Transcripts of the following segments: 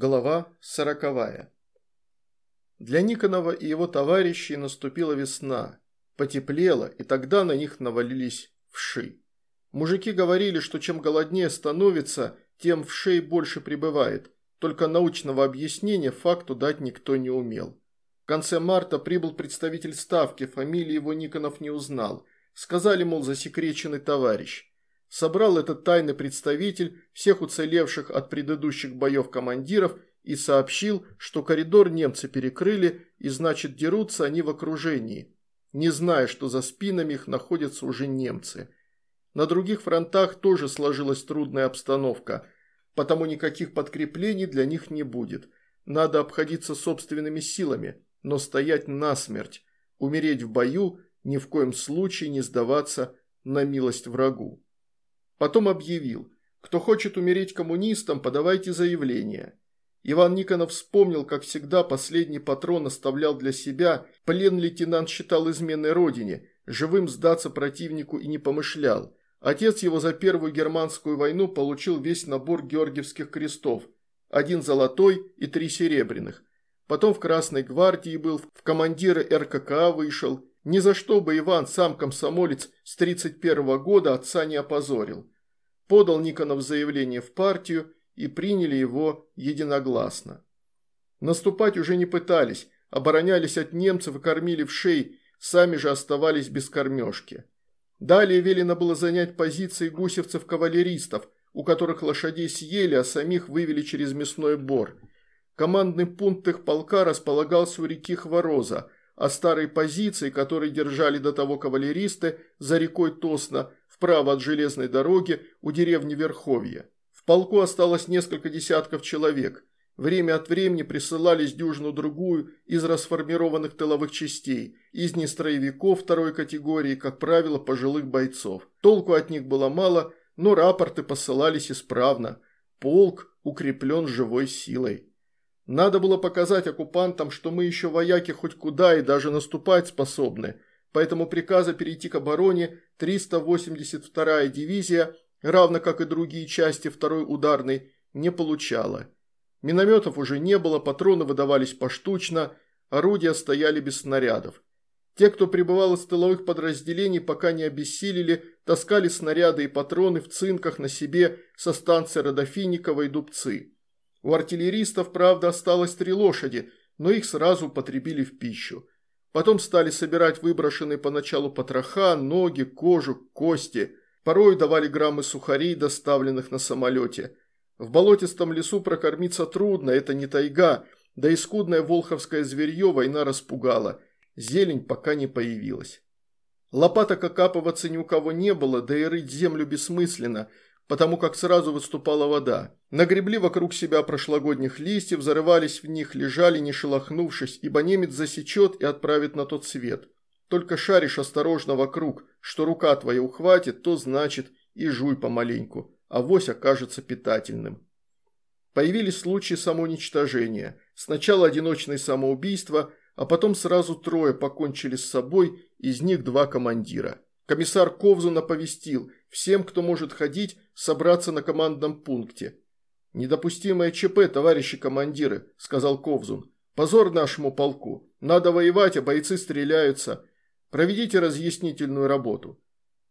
Глава сороковая. Для Никонова и его товарищей наступила весна. Потеплело, и тогда на них навалились вши. Мужики говорили, что чем голоднее становится, тем вшей больше прибывает. Только научного объяснения факту дать никто не умел. В конце марта прибыл представитель ставки, фамилии его Никонов не узнал. Сказали, мол, засекреченный товарищ собрал этот тайный представитель всех уцелевших от предыдущих боев командиров и сообщил, что коридор немцы перекрыли и значит дерутся они в окружении, не зная, что за спинами их находятся уже немцы. На других фронтах тоже сложилась трудная обстановка, потому никаких подкреплений для них не будет. Надо обходиться собственными силами, но стоять насмерть, умереть в бою, ни в коем случае не сдаваться на милость врагу. Потом объявил, кто хочет умереть коммунистом, подавайте заявление. Иван Никонов вспомнил, как всегда, последний патрон оставлял для себя, плен лейтенант считал изменой родине, живым сдаться противнику и не помышлял. Отец его за первую германскую войну получил весь набор георгиевских крестов, один золотой и три серебряных. Потом в Красной гвардии был, в командиры РККА вышел, ни за что бы Иван, сам комсомолец с 31 -го года, отца не опозорил. Подал Никонов заявление в партию и приняли его единогласно. Наступать уже не пытались, оборонялись от немцев и кормили в шей, сами же оставались без кормежки. Далее велено было занять позиции гусевцев-кавалеристов, у которых лошадей съели, а самих вывели через мясной бор. Командный пункт их полка располагался у реки Хвороза – а старые позиции, которые держали до того кавалеристы за рекой Тосна, вправо от железной дороги у деревни Верховья. В полку осталось несколько десятков человек. Время от времени присылались дюжину-другую из расформированных тыловых частей, из нестроевиков второй категории, как правило, пожилых бойцов. Толку от них было мало, но рапорты посылались исправно. Полк укреплен живой силой. Надо было показать оккупантам, что мы еще вояки хоть куда и даже наступать способны, поэтому приказа перейти к обороне 382-я дивизия, равно как и другие части второй ударной, не получала. Минометов уже не было, патроны выдавались поштучно, орудия стояли без снарядов. Те, кто пребывал из тыловых подразделений, пока не обессилели, таскали снаряды и патроны в цинках на себе со станции Родофинникова и Дубцы. У артиллеристов, правда, осталось три лошади, но их сразу потребили в пищу. Потом стали собирать выброшенные поначалу потроха, ноги, кожу, кости. Порой давали граммы сухарей, доставленных на самолете. В болотистом лесу прокормиться трудно, это не тайга, да и скудное волховское зверье война распугала. Зелень пока не появилась. Лопаток окапываться ни у кого не было, да и рыть землю бессмысленно – потому как сразу выступала вода. Нагребли вокруг себя прошлогодних листьев, зарывались в них, лежали не шелохнувшись, ибо немец засечет и отправит на тот свет. Только шаришь осторожно вокруг, что рука твоя ухватит, то значит и жуй помаленьку, а вось окажется питательным. Появились случаи самоуничтожения. Сначала одиночные самоубийства, а потом сразу трое покончили с собой, из них два командира. Комиссар Ковзун оповестил, всем, кто может ходить, собраться на командном пункте. «Недопустимое ЧП, товарищи командиры», – сказал Ковзун. «Позор нашему полку. Надо воевать, а бойцы стреляются. Проведите разъяснительную работу».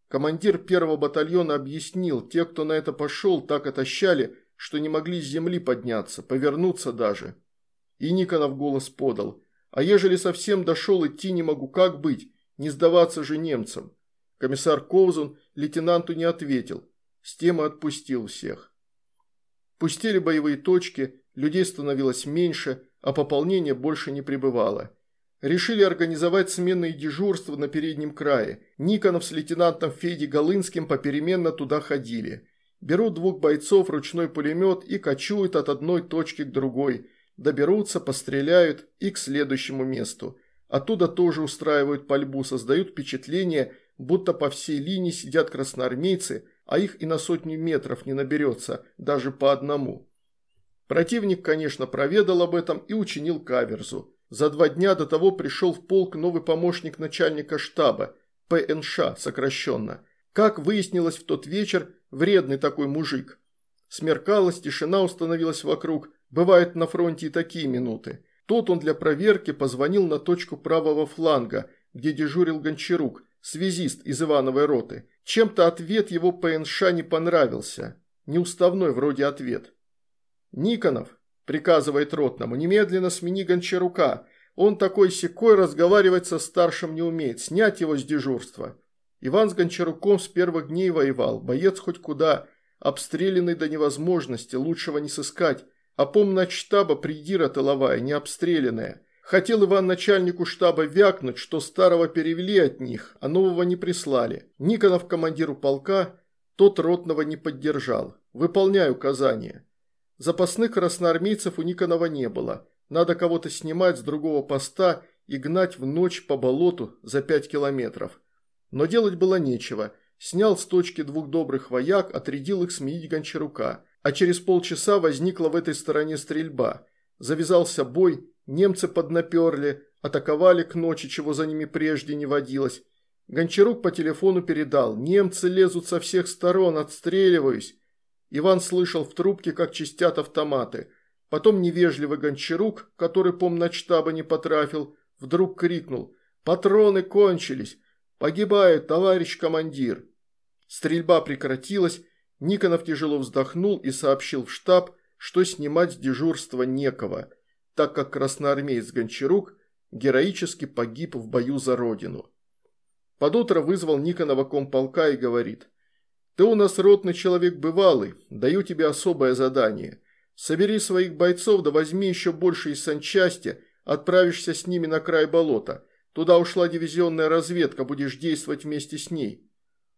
Командир первого батальона объяснил, те, кто на это пошел, так отощали, что не могли с земли подняться, повернуться даже. И Никонов голос подал. «А ежели совсем дошел, идти не могу, как быть? Не сдаваться же немцам». Комиссар Ковзун лейтенанту не ответил. С темы отпустил всех. Пустили боевые точки, людей становилось меньше, а пополнение больше не прибывало. Решили организовать сменные дежурства на переднем крае. Никонов с лейтенантом Федей Голынским попеременно туда ходили. Берут двух бойцов, ручной пулемет и кочуют от одной точки к другой. Доберутся, постреляют и к следующему месту. Оттуда тоже устраивают пальбу, создают впечатление – будто по всей линии сидят красноармейцы, а их и на сотню метров не наберется, даже по одному. Противник, конечно, проведал об этом и учинил каверзу. За два дня до того пришел в полк новый помощник начальника штаба, ПНШ сокращенно. Как выяснилось в тот вечер, вредный такой мужик. Смеркалась, тишина установилась вокруг, Бывают на фронте и такие минуты. Тут он для проверки позвонил на точку правого фланга, где дежурил Гончарук, связист из Ивановой роты. Чем-то ответ его ПНШ не понравился. Неуставной вроде ответ. «Никонов», – приказывает ротному, – «немедленно смени Гончарука. Он такой секой разговаривать со старшим не умеет. Снять его с дежурства». Иван с Гончаруком с первых дней воевал. Боец хоть куда. Обстрелянный до невозможности, лучшего не сыскать. А помнать штаба придира тыловая, не обстрелянная. Хотел Иван начальнику штаба вякнуть, что старого перевели от них, а нового не прислали. Никонов командиру полка, тот ротного не поддержал. Выполняю указания. Запасных красноармейцев у Никонова не было. Надо кого-то снимать с другого поста и гнать в ночь по болоту за пять километров. Но делать было нечего. Снял с точки двух добрых вояк, отрядил их сменить Гончарука. А через полчаса возникла в этой стороне стрельба. Завязался бой, немцы поднаперли, атаковали к ночи, чего за ними прежде не водилось. Гончарук по телефону передал. «Немцы лезут со всех сторон, отстреливаюсь». Иван слышал в трубке, как чистят автоматы. Потом невежливый Гончарук, который помночтаба не потрафил, вдруг крикнул «Патроны кончились! Погибает, товарищ командир!» Стрельба прекратилась, Никонов тяжело вздохнул и сообщил в штаб, что снимать с дежурства некого, так как красноармеец Гончарук героически погиб в бою за родину. Под утро вызвал Никонова комполка и говорит, «Ты у нас ротный человек бывалый, даю тебе особое задание. Собери своих бойцов да возьми еще больше из санчасти, отправишься с ними на край болота. Туда ушла дивизионная разведка, будешь действовать вместе с ней».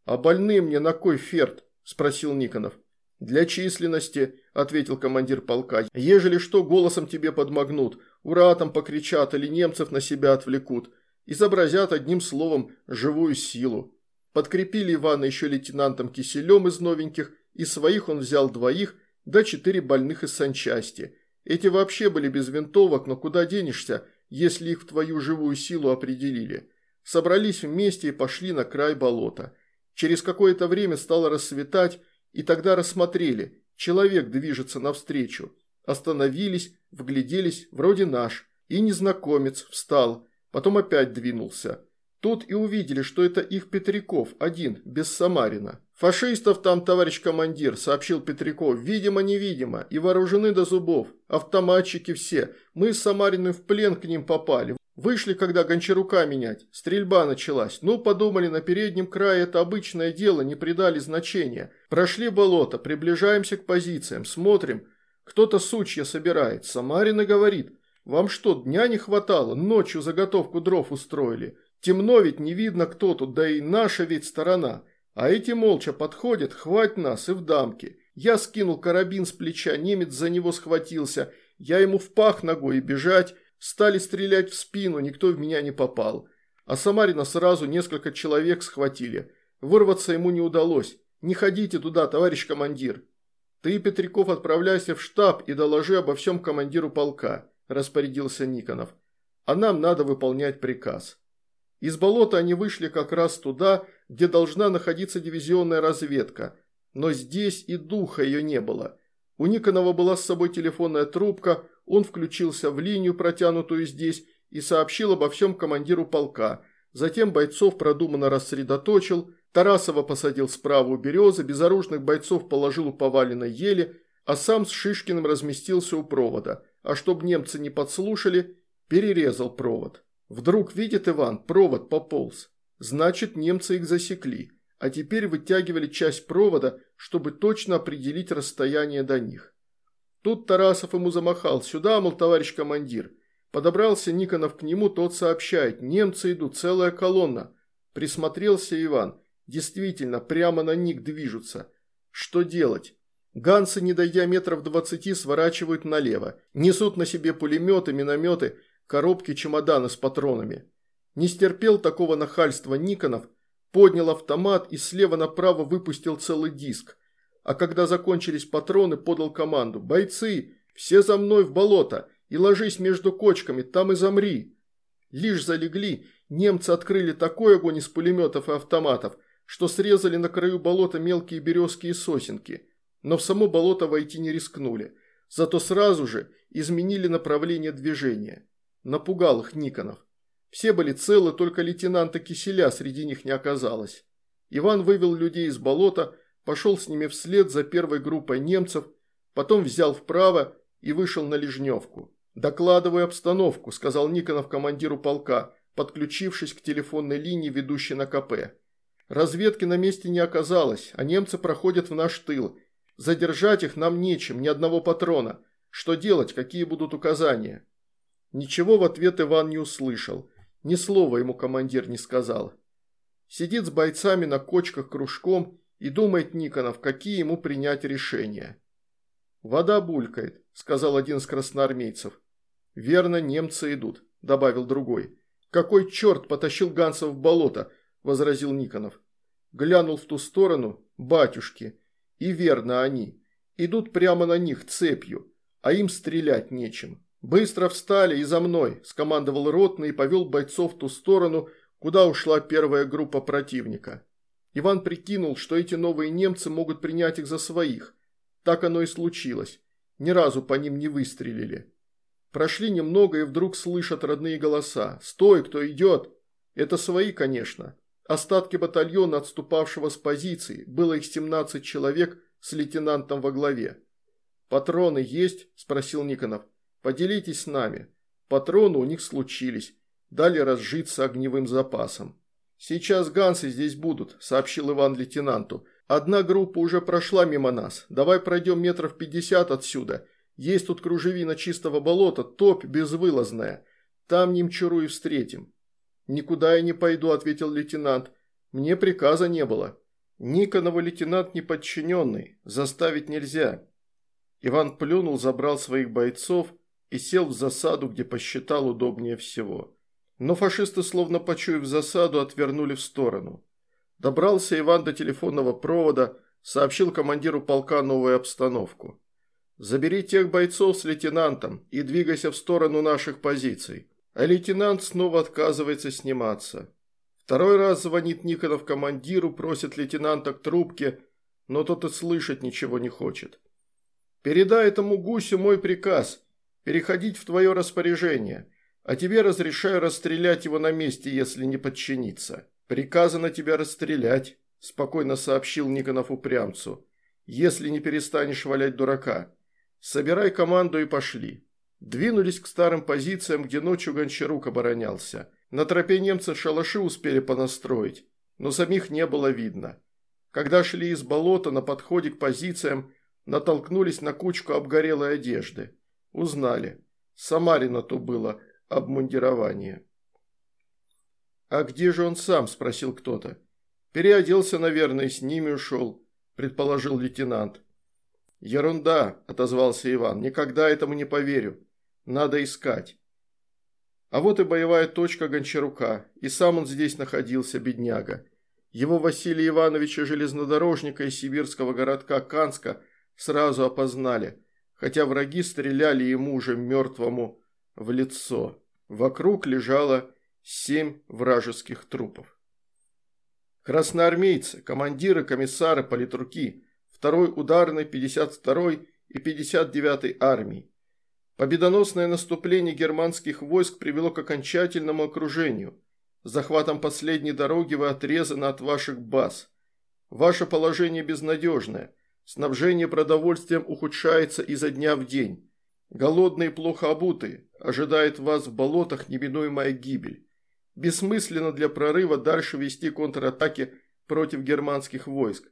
«А больные мне на кой ферт?» – спросил Никонов. «Для численности», – ответил командир полка. «Ежели что, голосом тебе подмогнут, ура там покричат или немцев на себя отвлекут изобразят одним словом живую силу. Подкрепили Ивана еще лейтенантом Киселем из новеньких, и своих он взял двоих, да четыре больных из санчасти. Эти вообще были без винтовок, но куда денешься, если их в твою живую силу определили. Собрались вместе и пошли на край болота. Через какое-то время стало рассветать, и тогда рассмотрели, человек движется навстречу. Остановились, вгляделись, вроде наш, и незнакомец встал – Потом опять двинулся. Тут и увидели, что это их Петряков, один, без Самарина. «Фашистов там, товарищ командир», – сообщил Петряков, – «видимо-невидимо, и вооружены до зубов, автоматчики все. Мы с Самариным в плен к ним попали. Вышли, когда Гончарука менять. Стрельба началась. Ну, подумали, на переднем крае это обычное дело, не придали значения. Прошли болото, приближаемся к позициям, смотрим. Кто-то сучья собирает. Самарина говорит, вам что, дня не хватало? Ночью заготовку дров устроили. Темно ведь не видно, кто тут, да и наша ведь сторона. А эти молча подходят, хвать нас и в дамке. Я скинул карабин с плеча, немец за него схватился. Я ему в пах ногой и бежать. Стали стрелять в спину, никто в меня не попал. А Самарина сразу несколько человек схватили. Вырваться ему не удалось. Не ходите туда, товарищ командир. Ты, Петряков, отправляйся в штаб и доложи обо всем командиру полка распорядился Никонов. «А нам надо выполнять приказ». Из болота они вышли как раз туда, где должна находиться дивизионная разведка, но здесь и духа ее не было. У Никонова была с собой телефонная трубка, он включился в линию, протянутую здесь, и сообщил обо всем командиру полка. Затем бойцов продуманно рассредоточил, Тарасова посадил справа у березы, безоружных бойцов положил у поваленной ели, а сам с Шишкиным разместился у провода а чтобы немцы не подслушали, перерезал провод. Вдруг видит Иван, провод пополз. Значит, немцы их засекли, а теперь вытягивали часть провода, чтобы точно определить расстояние до них. Тут Тарасов ему замахал. «Сюда, мол, товарищ командир». Подобрался Никонов к нему, тот сообщает. «Немцы идут, целая колонна». Присмотрелся Иван. Действительно, прямо на них движутся. Что делать? Ганцы, не дойдя метров двадцати, сворачивают налево. Несут на себе пулеметы, минометы, коробки, чемоданы с патронами. Не стерпел такого нахальства Никонов, поднял автомат и слева направо выпустил целый диск. А когда закончились патроны, подал команду «Бойцы, все за мной в болото и ложись между кочками, там и замри». Лишь залегли, немцы открыли такой огонь из пулеметов и автоматов, что срезали на краю болота мелкие березки и сосенки – но в само болото войти не рискнули. зато сразу же изменили направление движения. Напугал их Никонов. Все были целы, только лейтенанта Киселя среди них не оказалось. Иван вывел людей из болота, пошел с ними вслед за первой группой немцев, потом взял вправо и вышел на Лежневку. «Докладываю обстановку», – сказал Никонов командиру полка, подключившись к телефонной линии, ведущей на КП. «Разведки на месте не оказалось, а немцы проходят в наш тыл. Задержать их нам нечем, ни одного патрона. Что делать, какие будут указания?» Ничего в ответ Иван не услышал. Ни слова ему командир не сказал. Сидит с бойцами на кочках кружком и думает Никонов, какие ему принять решения. «Вода булькает», – сказал один из красноармейцев. «Верно, немцы идут», – добавил другой. «Какой черт потащил Ганса в болото?» – возразил Никонов. Глянул в ту сторону, батюшки. И верно они. Идут прямо на них цепью, а им стрелять нечем. «Быстро встали и за мной», – скомандовал ротный и повел бойцов в ту сторону, куда ушла первая группа противника. Иван прикинул, что эти новые немцы могут принять их за своих. Так оно и случилось. Ни разу по ним не выстрелили. Прошли немного и вдруг слышат родные голоса. «Стой, кто идет!» Это свои, конечно. Остатки батальона, отступавшего с позиции, было их 17 человек с лейтенантом во главе. «Патроны есть?» – спросил Никонов. «Поделитесь с нами». Патроны у них случились. Дали разжиться огневым запасом. «Сейчас гансы здесь будут», – сообщил Иван лейтенанту. «Одна группа уже прошла мимо нас. Давай пройдем метров пятьдесят отсюда. Есть тут кружевина чистого болота, топь безвылазная. Там немчуру и встретим». «Никуда я не пойду», – ответил лейтенант. «Мне приказа не было». «Никонова лейтенант неподчиненный. Заставить нельзя». Иван плюнул, забрал своих бойцов и сел в засаду, где посчитал удобнее всего. Но фашисты, словно почуяв засаду, отвернули в сторону. Добрался Иван до телефонного провода, сообщил командиру полка новую обстановку. Забери тех бойцов с лейтенантом и двигайся в сторону наших позиций. А лейтенант снова отказывается сниматься. Второй раз звонит Никонов командиру, просит лейтенанта к трубке, но тот и слышать ничего не хочет. «Передай этому гусю мой приказ, переходить в твое распоряжение, а тебе разрешаю расстрелять его на месте, если не подчиниться. Приказано тебя расстрелять», – спокойно сообщил Никонов упрямцу, – «если не перестанешь валять дурака». Собирай команду и пошли. Двинулись к старым позициям, где ночью Гончарук оборонялся. На тропе немцы шалаши успели понастроить, но самих не было видно. Когда шли из болота на подходе к позициям, натолкнулись на кучку обгорелой одежды. Узнали. Самарина то было обмундирование. «А где же он сам?» – спросил кто-то. «Переоделся, наверное, с ними ушел», – предположил лейтенант. «Ерунда», – отозвался Иван, – «никогда этому не поверю. Надо искать». А вот и боевая точка Гончарука, и сам он здесь находился, бедняга. Его Василия Ивановича Железнодорожника из сибирского городка Канска сразу опознали, хотя враги стреляли ему уже мертвому в лицо. Вокруг лежало семь вражеских трупов. Красноармейцы, командиры, комиссары, политруки – второй ударной 52-й и 59-й армии. Победоносное наступление германских войск привело к окончательному окружению. Захватом последней дороги вы отрезаны от ваших баз. Ваше положение безнадежное. Снабжение продовольствием ухудшается изо дня в день. Голодные, плохо обутые. Ожидает вас в болотах неминуемая гибель. Бессмысленно для прорыва дальше вести контратаки против германских войск.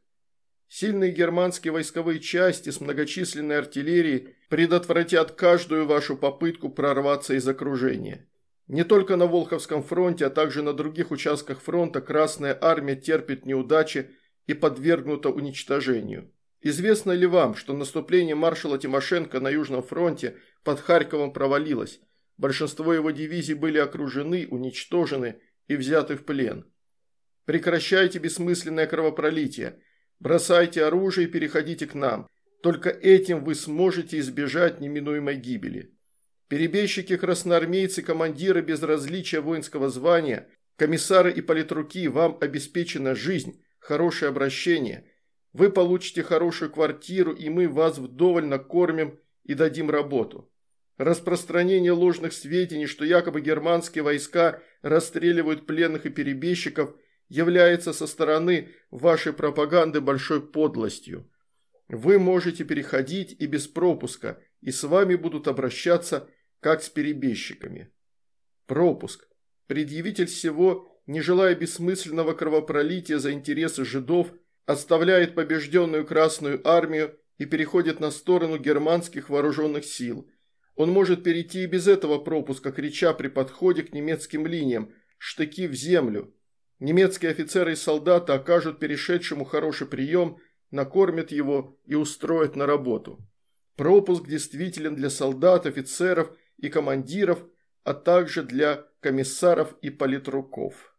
Сильные германские войсковые части с многочисленной артиллерией предотвратят каждую вашу попытку прорваться из окружения. Не только на Волховском фронте, а также на других участках фронта Красная Армия терпит неудачи и подвергнута уничтожению. Известно ли вам, что наступление маршала Тимошенко на Южном фронте под Харьковом провалилось? Большинство его дивизий были окружены, уничтожены и взяты в плен. Прекращайте бессмысленное кровопролитие – Бросайте оружие и переходите к нам. Только этим вы сможете избежать неминуемой гибели. Перебежчики-красноармейцы, командиры без различия воинского звания, комиссары и политруки, вам обеспечена жизнь, хорошее обращение. Вы получите хорошую квартиру, и мы вас вдоволь накормим и дадим работу. Распространение ложных сведений, что якобы германские войска расстреливают пленных и перебежчиков, является со стороны вашей пропаганды большой подлостью. Вы можете переходить и без пропуска, и с вами будут обращаться как с перебежчиками. Пропуск. Предъявитель всего, не желая бессмысленного кровопролития за интересы жидов, оставляет побежденную Красную Армию и переходит на сторону германских вооруженных сил. Он может перейти и без этого пропуска, крича при подходе к немецким линиям «штыки в землю». Немецкие офицеры и солдаты окажут перешедшему хороший прием, накормят его и устроят на работу. Пропуск действителен для солдат, офицеров и командиров, а также для комиссаров и политруков.